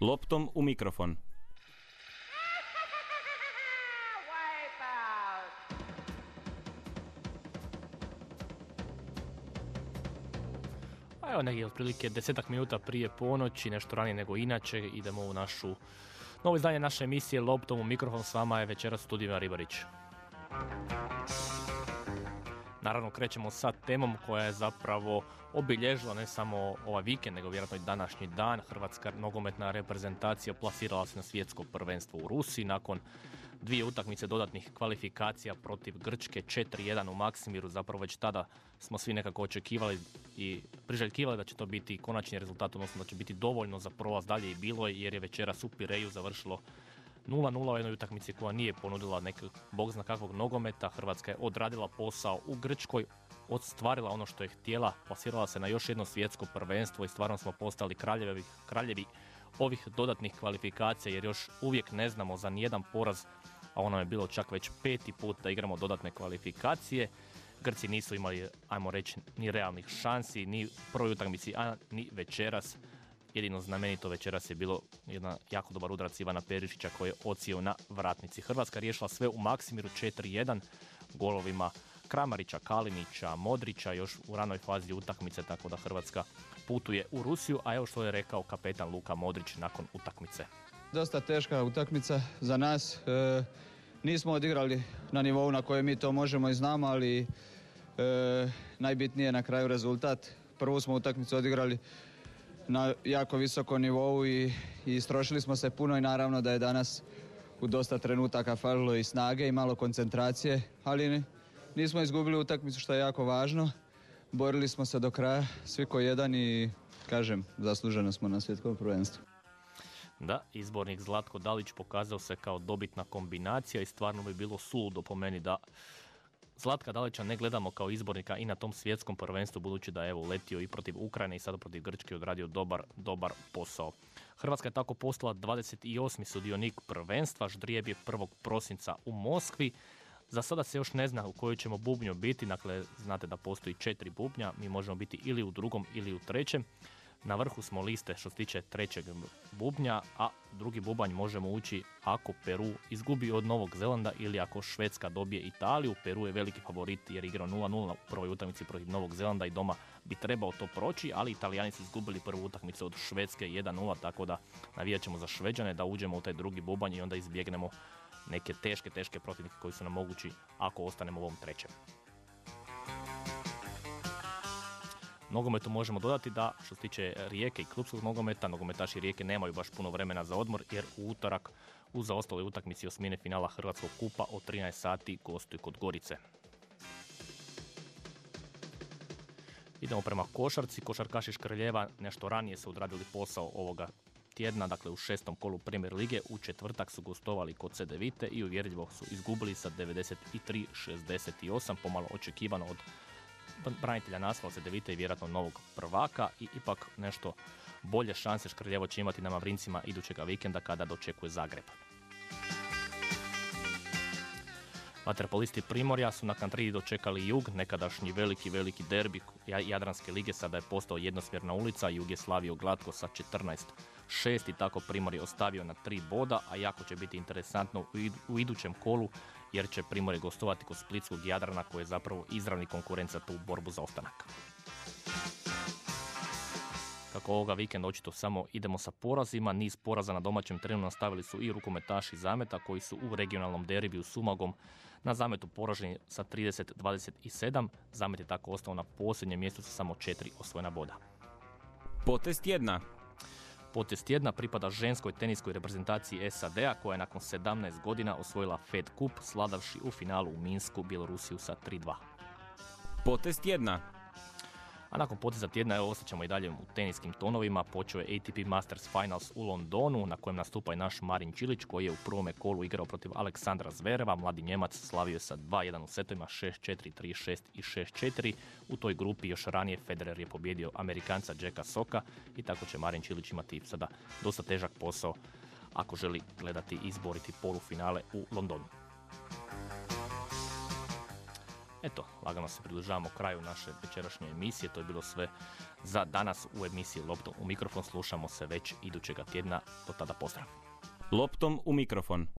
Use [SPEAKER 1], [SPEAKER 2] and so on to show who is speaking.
[SPEAKER 1] Loptom u mikrofon.
[SPEAKER 2] A evo negdje otprilike desetak minuta prije ponoći, nešto ranije nego inače, idemo u našu novo izdanje naše emisije Loptom u mikrofon. S vama je večeras studijima Ribarić. Naravno krećemo sa temom koja je zapravo obilježila ne samo ovaj vikend, nego vjerojatno i današnji dan. Hrvatska nogometna reprezentacija plasirala se na svjetsko prvenstvo u Rusiji nakon dvije utakmice dodatnih kvalifikacija protiv Grčke 4-1 u Maksimiru. Zapravo već tada smo svi nekako očekivali i priželjkivali da će to biti konačni rezultat, odnosno da će biti dovoljno za prolaz dalje i bilo je jer je večeras u Pireju završilo 0-0 u jednoj utakmici koja nije ponudila nekog bog zna kakvog nogometa. Hrvatska je odradila posao u Grčkoj, odstvarila ono što je htjela, plasirala se na još jedno svjetsko prvenstvo i stvarno smo postali kraljevi, kraljevi ovih dodatnih kvalifikacija jer još uvijek ne znamo za nijedan poraz, a ono je bilo čak već peti put da igramo dodatne kvalifikacije. Grci nisu imali, ajmo reći, ni realnih šansi, ni prvoj utakmici, a ni večeras. Jedino znamenito večeras je bilo jedna jako dobar udarac Ivana Perišića koji je ocijeo na vratnici. Hrvatska riješila sve u Maksimiru 4-1 golovima Kramarića, Kalinića, Modrića još u ranoj fazi utakmice, tako da Hrvatska putuje u Rusiju, a evo što je rekao kapetan Luka Modrić nakon utakmice.
[SPEAKER 3] Dosta teška utakmica za nas. E, nismo odigrali na nivou na kojem mi to možemo i znamo, ali e, najbitnije je na kraju rezultat. Prvu smo utakmicu odigrali na jako visokom nivou i, i istrošili smo se puno i naravno da je danas u dosta trenutaka falilo i snage i malo koncentracije, ali nismo izgubili utakmicu što je jako važno. Borili smo se do kraja, svi ko jedan i kažem, zasluženo smo na svjetskom prvenstvu.
[SPEAKER 2] Da, izbornik Zlatko Dalić pokazao se kao dobitna kombinacija i stvarno bi bilo suludo po meni da Zlatka Dalića ne gledamo kao izbornika i na tom svjetskom prvenstvu budući da je evo letio i protiv Ukrajine i sada protiv Grčke odradio dobar, dobar posao. Hrvatska je tako postala 28. sudionik prvenstva, ždrijeb je 1. prosinca u Moskvi. Za sada se još ne zna u kojoj ćemo bubnju biti, dakle znate da postoji četiri bubnja, mi možemo biti ili u drugom ili u trećem. Na vrhu smo liste što se tiče trećeg bubnja, a drugi bubanj možemo ući ako Peru izgubi od Novog Zelanda ili ako Švedska dobije Italiju. Peru je veliki favorit jer igrao 0-0 u prvoj utakmici protiv Novog Zelanda i doma bi trebao to proći, ali Italijani su izgubili prvu utakmicu od Švedske 1-0, tako da navijat ćemo za Šveđane da uđemo u taj drugi bubanj i onda izbjegnemo neke teške, teške protivnike koji su nam mogući ako ostanemo u ovom trećem. Nogometu možemo dodati da što se tiče Rijeke i klubskog nogometa, nogometaši Rijeke nemaju baš puno vremena za odmor jer u utorak u zaostaloj utakmici osmine finala Hrvatskog kupa od 13 sati gostuju kod Gorice. Idemo prema košarci. Košarkaši Škrljeva nešto ranije su odradili posao ovoga tjedna, dakle u šestom kolu Premier Lige. U četvrtak su gostovali kod Cedevite i uvjerljivo su izgubili sa 93-68, pomalo očekivano od branitelja naslova se devite i vjerojatno novog prvaka i ipak nešto bolje šanse Škrljevo će imati na Mavrincima idućega vikenda kada dočekuje Zagreb. Vaterpolisti Primorja su na Kantriji dočekali Jug, nekadašnji veliki, veliki derbi Jadranske lige, sada je postao jednosmjerna ulica, Jug je slavio glatko sa 14-6 i tako Primor je ostavio na tri boda, a jako će biti interesantno u idućem kolu jer će Primorje gostovati kod Splitskog Jadrana koji je zapravo izravni konkurent za tu borbu za ostanak. Kako ovoga vikenda očito samo idemo sa porazima, niz poraza na domaćem terenu nastavili su i rukometaši Zameta koji su u regionalnom deribiju s Umagom na Zametu poraženi sa 30-27. Zamet je tako ostao na posljednjem mjestu sa samo četiri osvojena boda.
[SPEAKER 1] Potest jedna.
[SPEAKER 2] Potest jedna pripada ženskoj teniskoj reprezentaciji SAD-a koja je nakon 17 godina osvojila Fed Cup sladavši u finalu u Minsku Bjelorusiju sa 3-2.
[SPEAKER 1] Potest jedna.
[SPEAKER 2] A nakon poteza tjedna evo ćemo i dalje u teniskim tonovima. Počeo je ATP Masters Finals u Londonu na kojem nastupa i naš Marin Čilić koji je u prvome kolu igrao protiv Aleksandra Zvereva. Mladi Njemac slavio sa 2-1 u setovima 6-4, 3-6 i 6-4. U toj grupi još ranije Federer je pobjedio Amerikanca Jacka Soka i tako će Marin Čilić imati sada dosta težak posao ako želi gledati i izboriti polufinale u Londonu. Eto, lagano se približavamo kraju naše večerašnje emisije. To je bilo sve za danas u emisiji Loptom u mikrofon. Slušamo se već idućega tjedna. Do tada pozdrav.
[SPEAKER 1] Loptom u mikrofon.